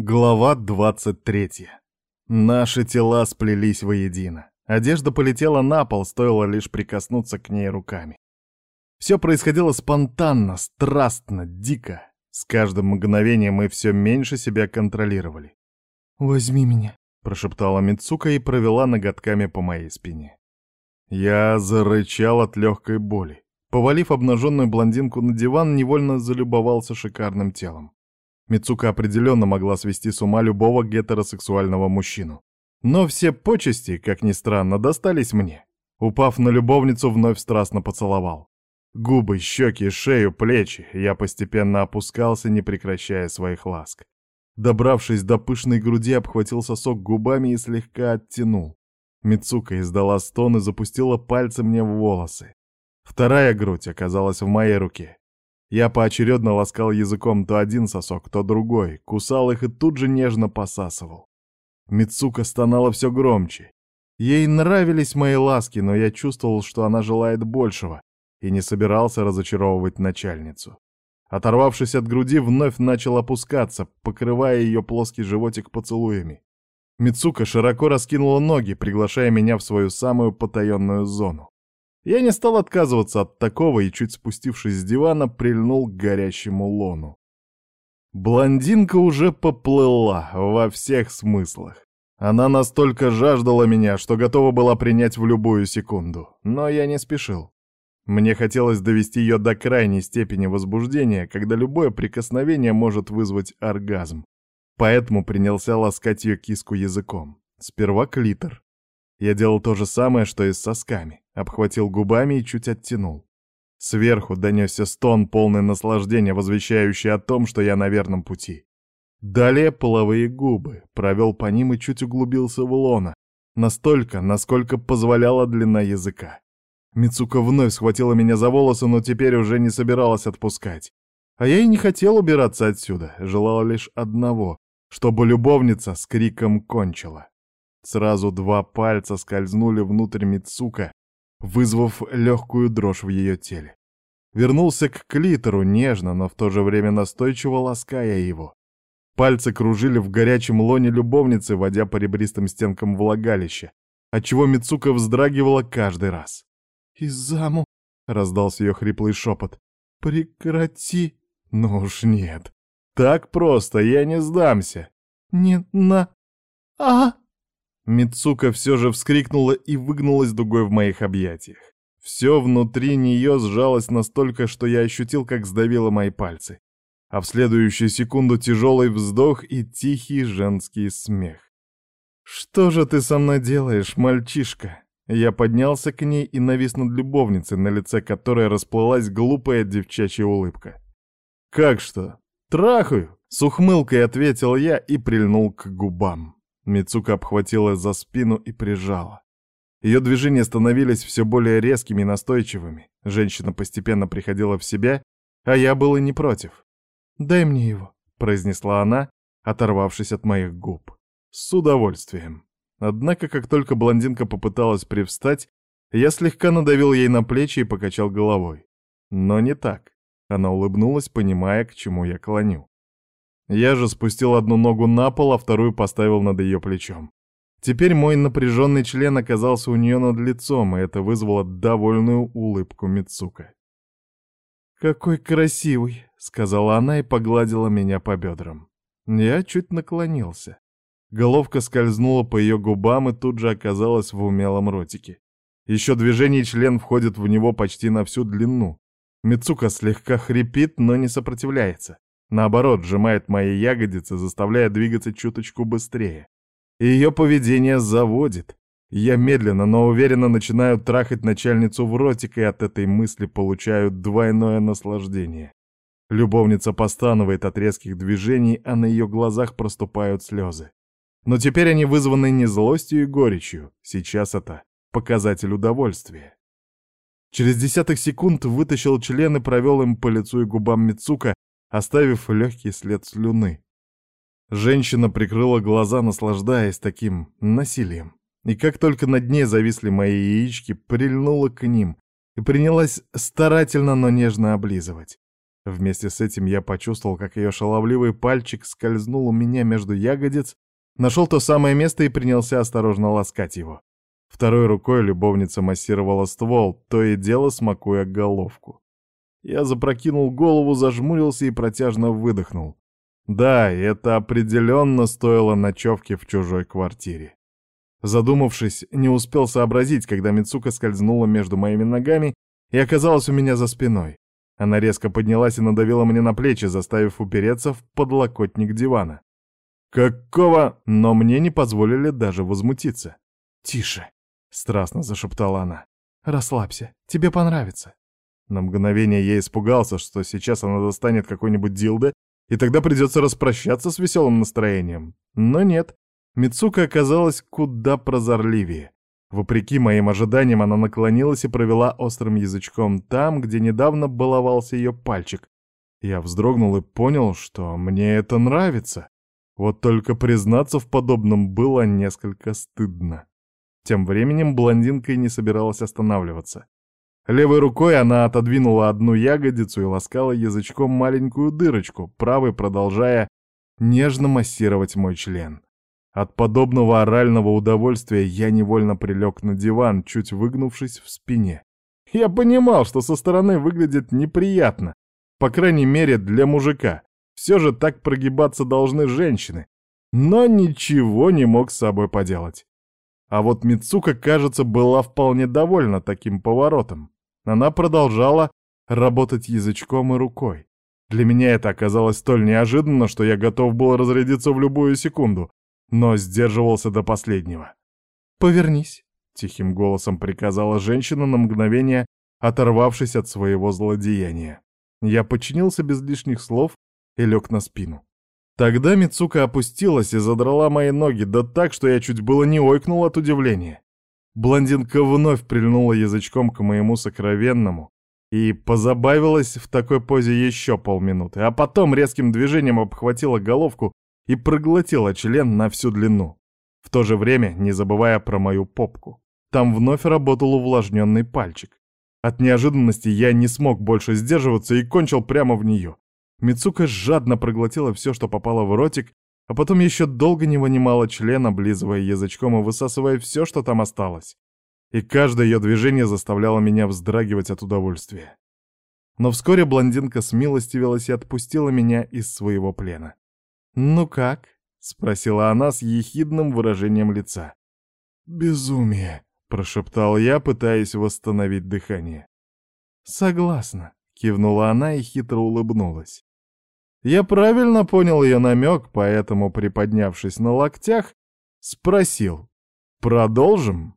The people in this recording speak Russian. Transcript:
Глава 23. Наши тела сплелись воедино. Одежда полетела на пол, стоило лишь прикоснуться к ней руками. Все происходило спонтанно, страстно, дико. С каждым мгновением мы все меньше себя контролировали. «Возьми меня», — прошептала Мицука и провела ноготками по моей спине. Я зарычал от легкой боли. Повалив обнаженную блондинку на диван, невольно залюбовался шикарным телом. Мицука определенно могла свести с ума любого гетеросексуального мужчину. Но все почести, как ни странно, достались мне. Упав на любовницу, вновь страстно поцеловал. Губы, щеки, шею, плечи. Я постепенно опускался, не прекращая своих ласк. Добравшись до пышной груди, обхватил сосок губами и слегка оттянул. Мицука издала стон и запустила пальцы мне в волосы. Вторая грудь оказалась в моей руке. Я поочередно ласкал языком то один сосок, то другой, кусал их и тут же нежно посасывал. Мицука стонала все громче. Ей нравились мои ласки, но я чувствовал, что она желает большего, и не собирался разочаровывать начальницу. Оторвавшись от груди, вновь начал опускаться, покрывая ее плоский животик поцелуями. Мицука широко раскинула ноги, приглашая меня в свою самую потаенную зону. Я не стал отказываться от такого и, чуть спустившись с дивана, прильнул к горящему лону. Блондинка уже поплыла во всех смыслах. Она настолько жаждала меня, что готова была принять в любую секунду, но я не спешил. Мне хотелось довести ее до крайней степени возбуждения, когда любое прикосновение может вызвать оргазм. Поэтому принялся ласкать ее киску языком. Сперва клитор. Я делал то же самое, что и с сосками обхватил губами и чуть оттянул. Сверху донесся стон, полный наслаждения, возвещающий о том, что я на верном пути. Далее половые губы, провел по ним и чуть углубился в лона, настолько, насколько позволяла длина языка. Мицука вновь схватила меня за волосы, но теперь уже не собиралась отпускать. А я и не хотел убираться отсюда, желала лишь одного, чтобы любовница с криком кончила. Сразу два пальца скользнули внутрь Мицука, вызвав легкую дрожь в ее теле. Вернулся к клитору нежно, но в то же время настойчиво лаская его. Пальцы кружили в горячем лоне любовницы, водя по ребристым стенкам влагалища, отчего Мицука вздрагивала каждый раз. «Изаму!» — раздался ее хриплый шепот. «Прекрати!» «Ну уж нет. Так просто, я не сдамся!» «Не на... а Мицука все же вскрикнула и выгнулась дугой в моих объятиях. Все внутри нее сжалось настолько, что я ощутил, как сдавило мои пальцы. А в следующую секунду тяжелый вздох и тихий женский смех. «Что же ты со мной делаешь, мальчишка?» Я поднялся к ней и навис над любовницей, на лице которой расплылась глупая девчачья улыбка. «Как что? Трахаю!» — с ухмылкой ответил я и прильнул к губам. Мицука обхватила за спину и прижала. Ее движения становились все более резкими и настойчивыми. Женщина постепенно приходила в себя, а я был и не против. «Дай мне его», — произнесла она, оторвавшись от моих губ. «С удовольствием». Однако, как только блондинка попыталась привстать, я слегка надавил ей на плечи и покачал головой. Но не так. Она улыбнулась, понимая, к чему я клоню. Я же спустил одну ногу на пол, а вторую поставил над ее плечом. Теперь мой напряженный член оказался у нее над лицом, и это вызвало довольную улыбку Мицука. «Какой красивый!» — сказала она и погладила меня по бедрам. Я чуть наклонился. Головка скользнула по ее губам и тут же оказалась в умелом ротике. Еще движение член входит в него почти на всю длину. Мицука слегка хрипит, но не сопротивляется. Наоборот, сжимает мои ягодицы, заставляя двигаться чуточку быстрее. Ее поведение заводит. Я медленно, но уверенно начинаю трахать начальницу в ротик, и от этой мысли получаю двойное наслаждение. Любовница постанывает от резких движений, а на ее глазах проступают слезы. Но теперь они вызваны не злостью и горечью. Сейчас это показатель удовольствия. Через десяток секунд вытащил член и провел им по лицу и губам Мицука, оставив легкий след слюны. Женщина прикрыла глаза, наслаждаясь таким насилием. И как только над ней зависли мои яички, прильнула к ним и принялась старательно, но нежно облизывать. Вместе с этим я почувствовал, как ее шаловливый пальчик скользнул у меня между ягодиц, нашел то самое место и принялся осторожно ласкать его. Второй рукой любовница массировала ствол, то и дело смакуя головку. Я запрокинул голову, зажмурился и протяжно выдохнул. Да, это определенно стоило ночевки в чужой квартире. Задумавшись, не успел сообразить, когда Мицука скользнула между моими ногами и оказалась у меня за спиной. Она резко поднялась и надавила мне на плечи, заставив упереться в подлокотник дивана. «Какого?» Но мне не позволили даже возмутиться. «Тише!» — страстно зашептала она. «Расслабься, тебе понравится». На мгновение я испугался, что сейчас она достанет какой-нибудь дилдо, и тогда придется распрощаться с веселым настроением. Но нет, Мицука оказалась куда прозорливее. Вопреки моим ожиданиям, она наклонилась и провела острым язычком там, где недавно баловался ее пальчик. Я вздрогнул и понял, что мне это нравится. Вот только признаться в подобном было несколько стыдно. Тем временем блондинка и не собиралась останавливаться. Левой рукой она отодвинула одну ягодицу и ласкала язычком маленькую дырочку, правой продолжая нежно массировать мой член. От подобного орального удовольствия я невольно прилег на диван, чуть выгнувшись в спине. Я понимал, что со стороны выглядит неприятно, по крайней мере для мужика. Все же так прогибаться должны женщины. Но ничего не мог с собой поделать. А вот Мицука, кажется, была вполне довольна таким поворотом. Она продолжала работать язычком и рукой. Для меня это оказалось столь неожиданно, что я готов был разрядиться в любую секунду, но сдерживался до последнего. «Повернись», — тихим голосом приказала женщина на мгновение, оторвавшись от своего злодеяния. Я подчинился без лишних слов и лег на спину. Тогда Мицука опустилась и задрала мои ноги, да так, что я чуть было не ойкнул от удивления. Блондинка вновь прильнула язычком к моему сокровенному и позабавилась в такой позе еще полминуты, а потом резким движением обхватила головку и проглотила член на всю длину, в то же время не забывая про мою попку. Там вновь работал увлажненный пальчик. От неожиданности я не смог больше сдерживаться и кончил прямо в нее. Мицука жадно проглотила все, что попало в ротик, а потом еще долго не вынимала член, облизывая язычком и высасывая все, что там осталось. И каждое ее движение заставляло меня вздрагивать от удовольствия. Но вскоре блондинка смилостивилась и отпустила меня из своего плена. «Ну как?» — спросила она с ехидным выражением лица. «Безумие», — прошептал я, пытаясь восстановить дыхание. «Согласна», — кивнула она и хитро улыбнулась. Я правильно понял ее намек, поэтому, приподнявшись на локтях, спросил «Продолжим?»